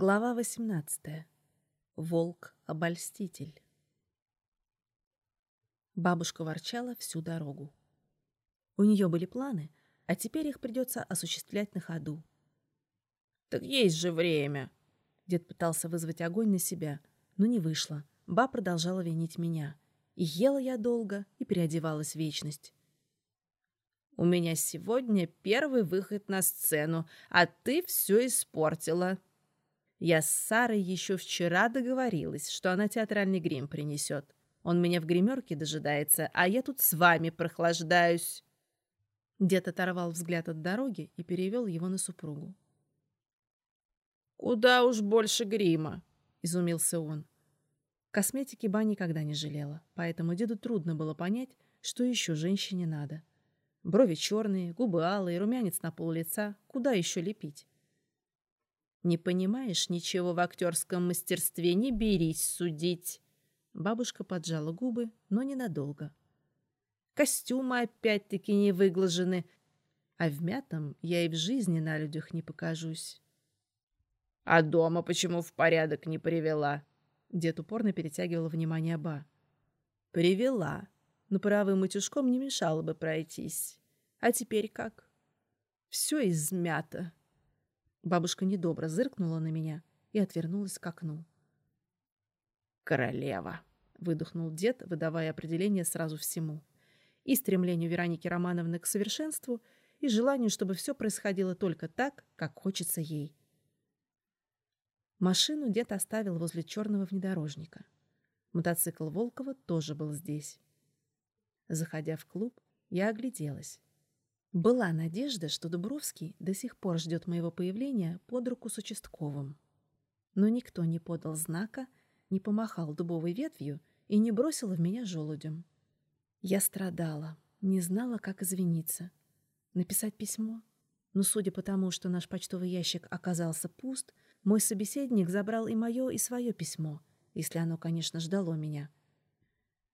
Глава 18. Волк-обольститель. Бабушка ворчала всю дорогу. У нее были планы, а теперь их придется осуществлять на ходу. «Так есть же время!» Дед пытался вызвать огонь на себя, но не вышло. Ба продолжала винить меня. И ела я долго, и переодевалась вечность. «У меня сегодня первый выход на сцену, а ты все испортила!» Я с Сарой еще вчера договорилась, что она театральный грим принесет. Он меня в гримерке дожидается, а я тут с вами прохлаждаюсь. Дед оторвал взгляд от дороги и перевел его на супругу. «Куда уж больше грима!» — изумился он. Косметики Ба никогда не жалела, поэтому деду трудно было понять, что еще женщине надо. Брови черные, губы алые, румянец на пол лица. Куда еще лепить? Не понимаешь ничего в актерском мастерстве, не берись судить. Бабушка поджала губы, но ненадолго. Костюмы опять-таки не выглажены, а в мятом я и в жизни на людях не покажусь. А дома почему в порядок не привела? Дед упорно перетягивал внимание Ба. Привела, но правым утюжком не мешало бы пройтись. А теперь как? Все измято. Бабушка недобро зыркнула на меня и отвернулась к окну. «Королева!» — выдохнул дед, выдавая определение сразу всему. И стремлению Вероники Романовны к совершенству, и желанию, чтобы все происходило только так, как хочется ей. Машину дед оставил возле черного внедорожника. Мотоцикл Волкова тоже был здесь. Заходя в клуб, я огляделась. Была надежда, что Дубровский до сих пор ждет моего появления под руку с участковым. Но никто не подал знака, не помахал дубовой ветвью и не бросил в меня желудем. Я страдала, не знала, как извиниться. Написать письмо? Но судя по тому, что наш почтовый ящик оказался пуст, мой собеседник забрал и мое, и свое письмо, если оно, конечно, ждало меня —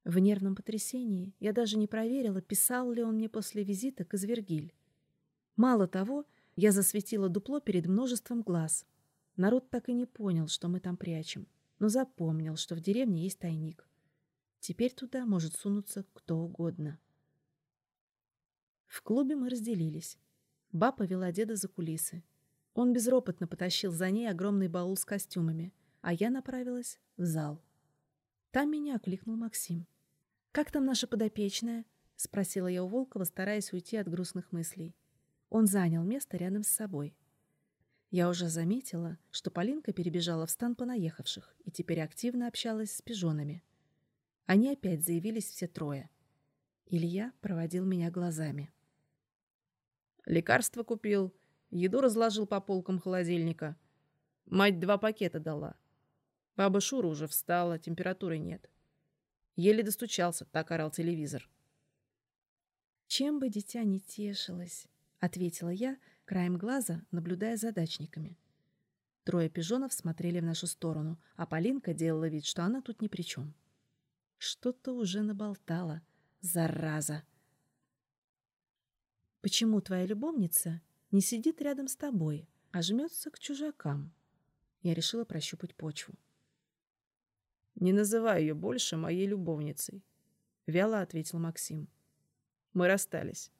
в нервном потрясении я даже не проверила, писал ли он мне после визита к Извергиль. Мало того, я засветила дупло перед множеством глаз. Народ так и не понял, что мы там прячем, но запомнил, что в деревне есть тайник. Теперь туда может сунуться кто угодно. В клубе мы разделились. Ба повела деда за кулисы. Он безропотно потащил за ней огромный баул с костюмами, а я направилась в зал. Там меня окликнул Максим. «Как там наша подопечная?» — спросила я у Волкова, стараясь уйти от грустных мыслей. Он занял место рядом с собой. Я уже заметила, что Полинка перебежала в стан понаехавших и теперь активно общалась с пижонами. Они опять заявились все трое. Илья проводил меня глазами. «Лекарство купил, еду разложил по полкам холодильника. Мать два пакета дала. Баба Шура уже встала, температуры нет. Еле достучался, так орал телевизор. «Чем бы дитя не тешилось», — ответила я, краем глаза, наблюдая за дачниками. Трое пижонов смотрели в нашу сторону, а Полинка делала вид, что она тут ни при чем. Что-то уже наболтала. Зараза! «Почему твоя любовница не сидит рядом с тобой, а жмется к чужакам?» Я решила прощупать почву. «Не называй ее больше моей любовницей», — вяло ответил Максим. «Мы расстались».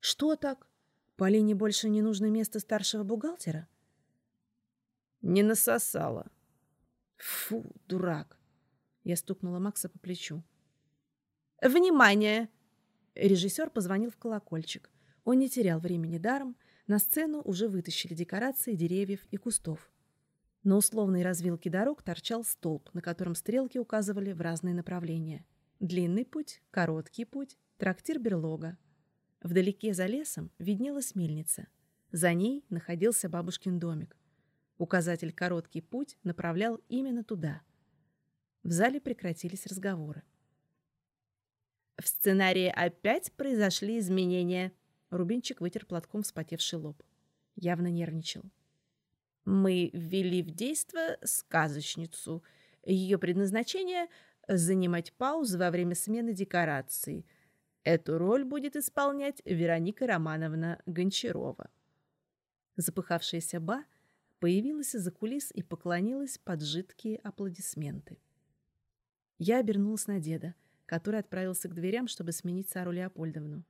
«Что так? Полине больше не нужно место старшего бухгалтера?» «Не насосала». «Фу, дурак!» Я стукнула Макса по плечу. «Внимание!» Режиссер позвонил в колокольчик. Он не терял времени даром. На сцену уже вытащили декорации деревьев и кустов. На условной развилке дорог торчал столб, на котором стрелки указывали в разные направления. Длинный путь, короткий путь, трактир-берлога. Вдалеке за лесом виднелась мельница. За ней находился бабушкин домик. Указатель «Короткий путь» направлял именно туда. В зале прекратились разговоры. В сценарии опять произошли изменения. Рубинчик вытер платком вспотевший лоб. Явно нервничал. Мы ввели в действо сказочницу. Ее предназначение — занимать паузы во время смены декораций. Эту роль будет исполнять Вероника Романовна Гончарова. Запыхавшаяся Ба появилась из-за кулис и поклонилась под жидкие аплодисменты. Я обернулась на деда, который отправился к дверям, чтобы сменить Сару Леопольдовну.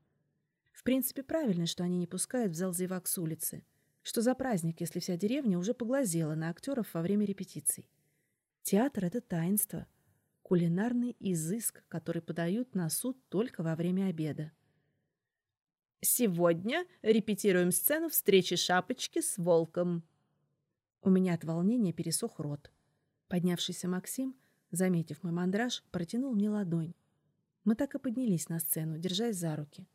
В принципе, правильно, что они не пускают в зал зевак с улицы. Что за праздник, если вся деревня уже поглазела на актеров во время репетиций? Театр — это таинство, кулинарный изыск, который подают на суд только во время обеда. «Сегодня репетируем сцену встречи Шапочки с Волком». У меня от волнения пересох рот. Поднявшийся Максим, заметив мой мандраж, протянул мне ладонь. Мы так и поднялись на сцену, держась за руки.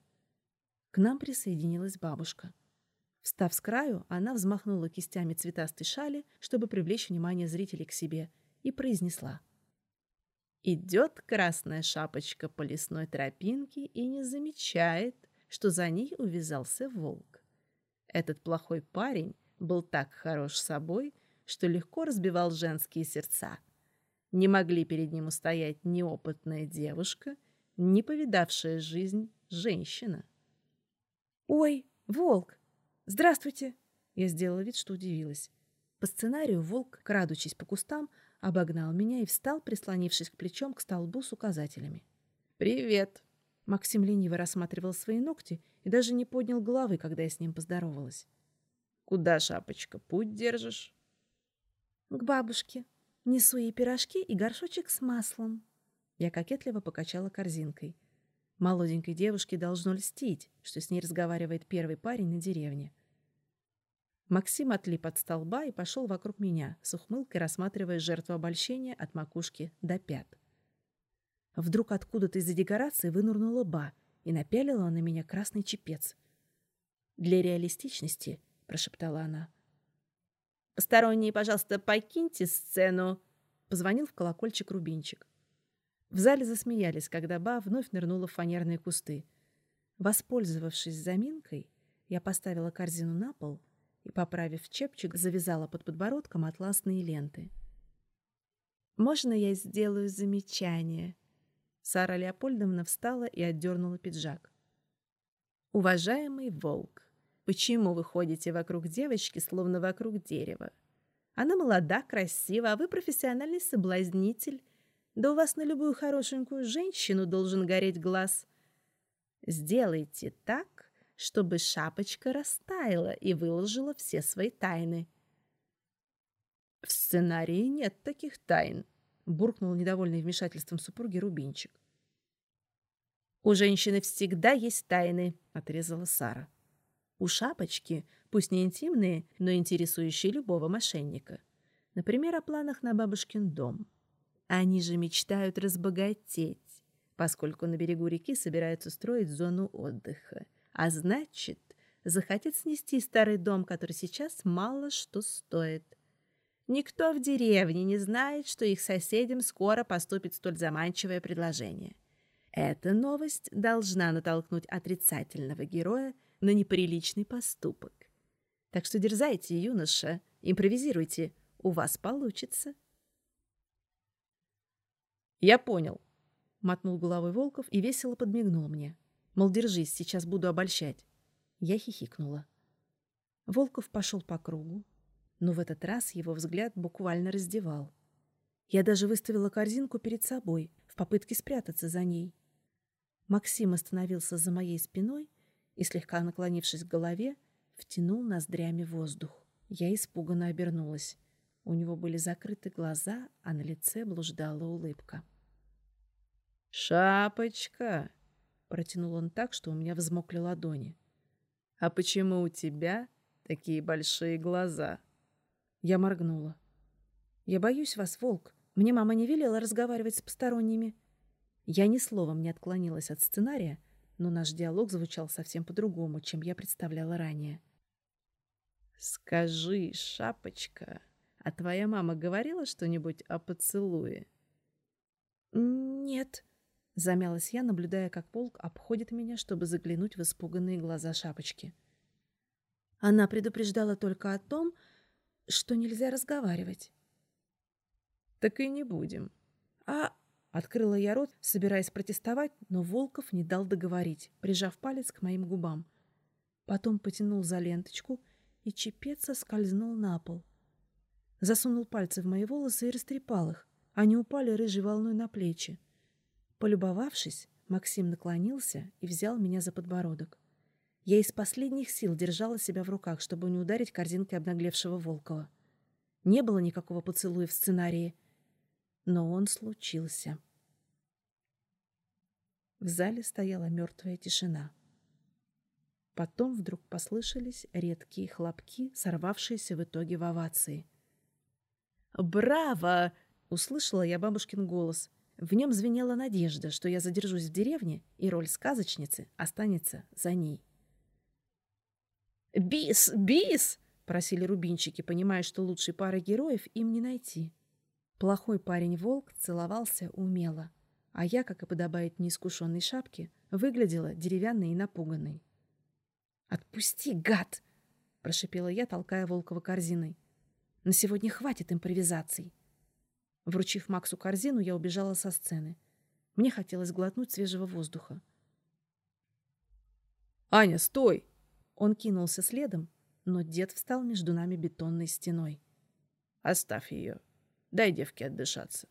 К нам присоединилась бабушка. Встав с краю, она взмахнула кистями цветастой шали, чтобы привлечь внимание зрителей к себе, и произнесла. Идет красная шапочка по лесной тропинке и не замечает, что за ней увязался волк. Этот плохой парень был так хорош собой, что легко разбивал женские сердца. Не могли перед ним устоять неопытная девушка, не повидавшая жизнь женщина. «Ой, волк! Здравствуйте!» Я сделала вид, что удивилась. По сценарию волк, крадучись по кустам, обогнал меня и встал, прислонившись к плечом к столбу с указателями. «Привет!» Максим лениво рассматривал свои ногти и даже не поднял головы, когда я с ним поздоровалась. «Куда, шапочка, путь держишь?» «К бабушке. Несу ей пирожки и горшочек с маслом». Я кокетливо покачала корзинкой. Молоденькой девушке должно льстить, что с ней разговаривает первый парень на деревне. Максим отлип от столба и пошел вокруг меня, с ухмылкой рассматривая жертву обольщения от макушки до пят. Вдруг откуда-то из-за декорации вынурнула Ба и напялила на меня красный чепец. «Для реалистичности», — прошептала она. «Посторонние, пожалуйста, покиньте сцену», — позвонил в колокольчик Рубинчик. В зале засмеялись, когда Ба вновь нырнула в фанерные кусты. Воспользовавшись заминкой, я поставила корзину на пол и, поправив чепчик, завязала под подбородком атласные ленты. «Можно я сделаю замечание?» Сара Леопольдовна встала и отдернула пиджак. «Уважаемый волк, почему вы ходите вокруг девочки, словно вокруг дерева? Она молода, красива, а вы профессиональный соблазнитель. Да у вас на любую хорошенькую женщину должен гореть глаз. Сделайте так, чтобы шапочка растаяла и выложила все свои тайны». «В сценарии нет таких тайн», буркнул недовольный вмешательством супруги Рубинчик. «У женщины всегда есть тайны», — отрезала Сара. «У шапочки, пусть не интимные, но интересующие любого мошенника. Например, о планах на бабушкин дом. Они же мечтают разбогатеть, поскольку на берегу реки собираются строить зону отдыха. А значит, захотят снести старый дом, который сейчас мало что стоит. Никто в деревне не знает, что их соседям скоро поступит столь заманчивое предложение. Эта новость должна натолкнуть отрицательного героя на неприличный поступок. Так что дерзайте, юноша, импровизируйте, у вас получится. «Я понял», — мотнул головой Волков и весело подмигнул мне. Мол, держись, сейчас буду обольщать. Я хихикнула. Волков пошел по кругу, но в этот раз его взгляд буквально раздевал. Я даже выставила корзинку перед собой в попытке спрятаться за ней. Максим остановился за моей спиной и, слегка наклонившись к голове, втянул ноздрями воздух. Я испуганно обернулась. У него были закрыты глаза, а на лице блуждала улыбка. «Шапочка!» — протянул он так, что у меня взмокли ладони. «А почему у тебя такие большие глаза?» Я моргнула. «Я боюсь вас, волк. Мне мама не велела разговаривать с посторонними». Я ни словом не отклонилась от сценария, но наш диалог звучал совсем по-другому, чем я представляла ранее. «Скажи, шапочка, а твоя мама говорила что-нибудь о поцелуе?» «Нет», — замялась я, наблюдая, как волк обходит меня, чтобы заглянуть в испуганные глаза шапочки. Она предупреждала только о том, что нельзя разговаривать. Так и не будем. А... Открыла я рот, собираясь протестовать, но Волков не дал договорить, прижав палец к моим губам. Потом потянул за ленточку, и чепец соскользнул на пол. Засунул пальцы в мои волосы и растрепал их. Они упали рыжей волной на плечи. Полюбовавшись, Максим наклонился и взял меня за подбородок. Я из последних сил держала себя в руках, чтобы не ударить корзинкой обнаглевшего Волкова. Не было никакого поцелуя в сценарии, но он случился. В зале стояла мертвая тишина. Потом вдруг послышались редкие хлопки, сорвавшиеся в итоге в овации. «Браво!» — услышала я бабушкин голос. В нем звенела надежда, что я задержусь в деревне, и роль сказочницы останется за ней. «Бис! Бис!» — просили рубинчики, понимая, что лучшей пары героев им не найти. Плохой парень-волк целовался умело, а я, как и подобает неискушенной шапке, выглядела деревянной и напуганной. «Отпусти, гад!» — прошипела я, толкая Волкова корзиной. «На сегодня хватит импровизаций!» Вручив Максу корзину, я убежала со сцены. Мне хотелось глотнуть свежего воздуха. «Аня, стой!» Он кинулся следом, но дед встал между нами бетонной стеной. «Оставь ее. Дай девке отдышаться.